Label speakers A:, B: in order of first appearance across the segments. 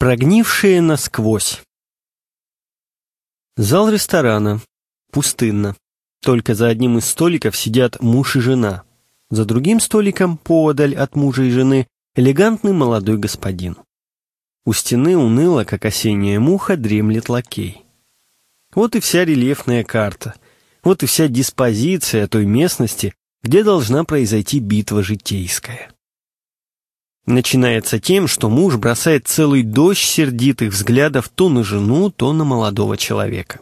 A: Прогнившие насквозь. Зал ресторана. Пустынно. Только за одним из столиков сидят муж и жена. За другим столиком, поодаль от мужа и жены, элегантный молодой господин. У стены уныло, как осенняя муха, дремлет лакей. Вот и вся рельефная карта. Вот и вся диспозиция той местности, где должна произойти битва житейская. Начинается тем, что муж бросает целый дождь сердитых взглядов то на жену, то на молодого человека.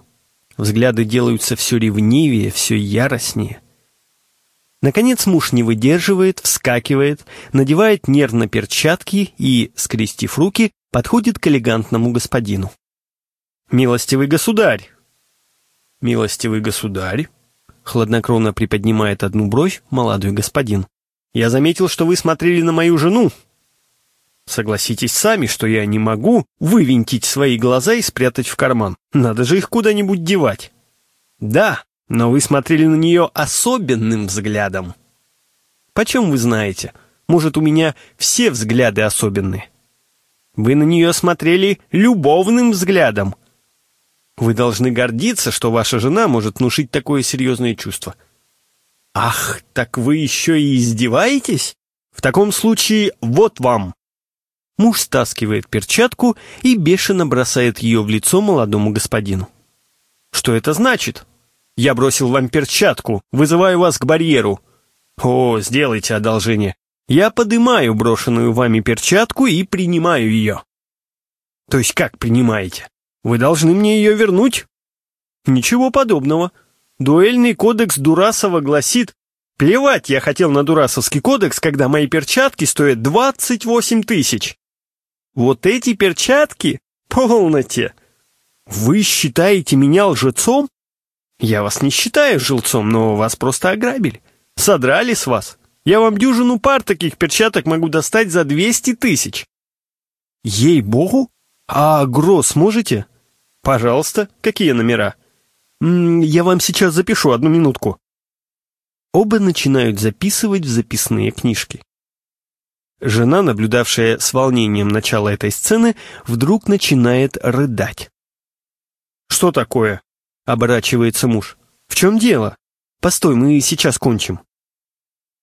A: Взгляды делаются все ревнивее, все яростнее. Наконец муж не выдерживает, вскакивает, надевает нервно перчатки и, скрестив руки, подходит к элегантному господину. «Милостивый государь!» «Милостивый государь!» Хладнокровно приподнимает одну бровь молодой господин. «Я заметил, что вы смотрели на мою жену, Согласитесь сами, что я не могу вывинтить свои глаза и спрятать в карман. Надо же их куда-нибудь девать. Да, но вы смотрели на нее особенным взглядом. Почем вы знаете? Может, у меня все взгляды особенные? Вы на нее смотрели любовным взглядом. Вы должны гордиться, что ваша жена может внушить такое серьезное чувство. Ах, так вы еще и издеваетесь? В таком случае вот вам. Муж стаскивает перчатку и бешено бросает ее в лицо молодому господину. «Что это значит? Я бросил вам перчатку, вызываю вас к барьеру. О, сделайте одолжение. Я подымаю брошенную вами перчатку и принимаю ее». «То есть как принимаете? Вы должны мне ее вернуть?» «Ничего подобного. Дуэльный кодекс Дурасова гласит, Плевать я хотел на Дурасовский кодекс, когда мои перчатки стоят 28 тысяч. Вот эти перчатки? Полноте! Вы считаете меня лжецом? Я вас не считаю жильцом, но вас просто ограбили. Содрали с вас. Я вам дюжину пар таких перчаток могу достать за 200 тысяч. Ей-богу? А гроз можете? Пожалуйста, какие номера? М -м, я вам сейчас запишу, одну минутку. Оба начинают записывать в записные книжки. Жена, наблюдавшая с волнением начало этой сцены, вдруг начинает рыдать. «Что такое?» — оборачивается муж. «В чем дело? Постой, мы сейчас кончим».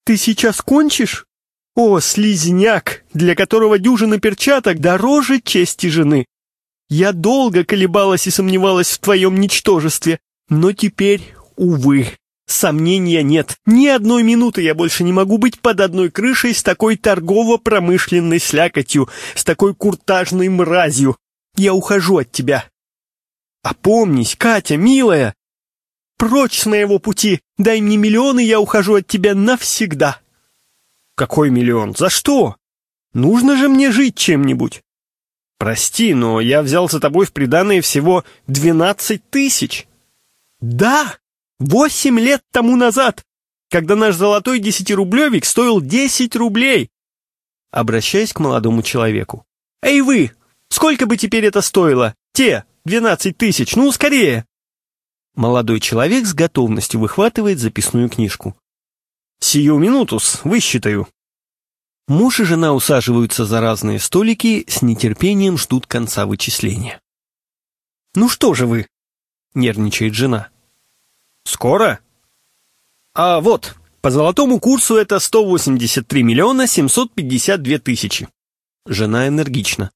A: «Ты сейчас кончишь? О, слизняк, для которого дюжина перчаток дороже чести жены! Я долго колебалась и сомневалась в твоем ничтожестве, но теперь, увы, Сомнения нет. Ни одной минуты я больше не могу быть под одной крышей с такой торгово-промышленной слякотью, с такой куртажной мразью. Я ухожу от тебя. Опомнись, Катя, милая. Прочь с моего пути. Дай мне миллионы, я ухожу от тебя навсегда. Какой миллион? За что? Нужно же мне жить чем-нибудь. Прости, но я взял за тобой в приданое всего двенадцать тысяч. Да, Восемь лет тому назад, когда наш золотой десятирублевик стоил десять рублей. Обращаясь к молодому человеку. «Эй вы, сколько бы теперь это стоило? Те, двенадцать тысяч, ну, скорее!» Молодой человек с готовностью выхватывает записную книжку. «Сию минутус, высчитаю». Муж и жена усаживаются за разные столики, с нетерпением ждут конца вычисления. «Ну что же вы?» — нервничает жена. Скоро? А вот, по золотому курсу это 183 миллиона 752 тысячи. Жена энергично.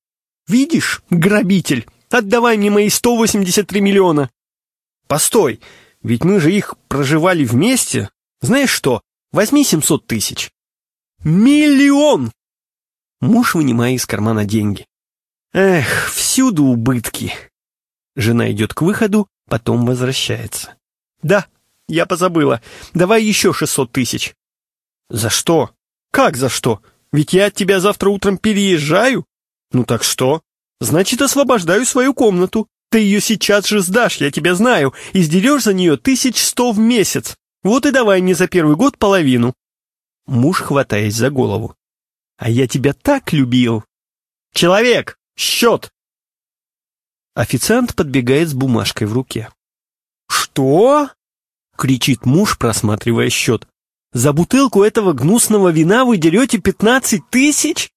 A: Видишь, грабитель, отдавай мне мои 183 миллиона. Постой, ведь мы же их проживали вместе. Знаешь что, возьми 700 тысяч. Миллион! Муж вынимая из кармана деньги. Эх, всюду убытки. Жена идет к выходу, потом возвращается. «Да, я позабыла. Давай еще шестьсот тысяч». «За что?» «Как за что? Ведь я от тебя завтра утром переезжаю». «Ну так что?» «Значит, освобождаю свою комнату. Ты ее сейчас же сдашь, я тебя знаю, и сдерешь за нее тысяч сто в месяц. Вот и давай мне за первый год половину». Муж хватаясь за голову. «А я тебя так любил!» «Человек! Счет!» Официант подбегает с бумажкой в руке. «Что?» — кричит муж, просматривая счет. «За бутылку этого гнусного вина вы дерете пятнадцать тысяч?»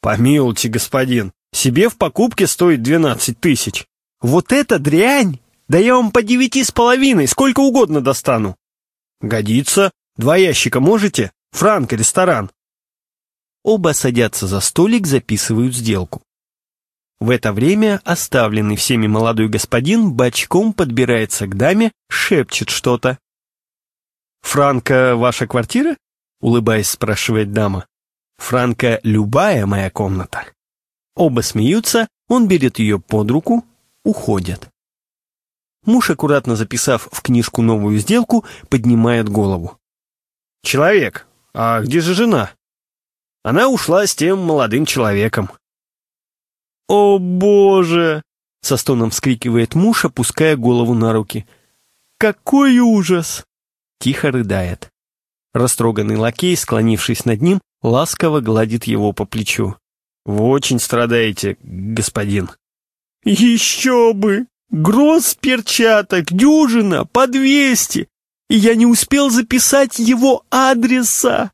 A: «Помилуйте, господин, Себе в покупке стоит 12 тысяч. Вот это дрянь! Да я вам по девяти с половиной, сколько угодно достану. Годится. Два ящика можете? Франк, ресторан. Оба садятся за столик, записывают сделку. В это время оставленный всеми молодой господин бочком подбирается к даме, шепчет что-то. «Франко, ваша квартира?» — улыбаясь, спрашивает дама. «Франко, любая моя комната». Оба смеются, он берет ее под руку, уходят. Муж, аккуратно записав в книжку новую сделку, поднимает голову. «Человек, а где же жена?» Она ушла с тем молодым человеком. «О, Боже!» — со стоном вскрикивает муж, опуская голову на руки. «Какой ужас!» — тихо рыдает. Растроганный лакей, склонившись над ним, ласково гладит его по плечу. «Вы очень страдаете, господин». «Еще бы! Гроз перчаток, дюжина, по двести! И я не успел записать его адреса!»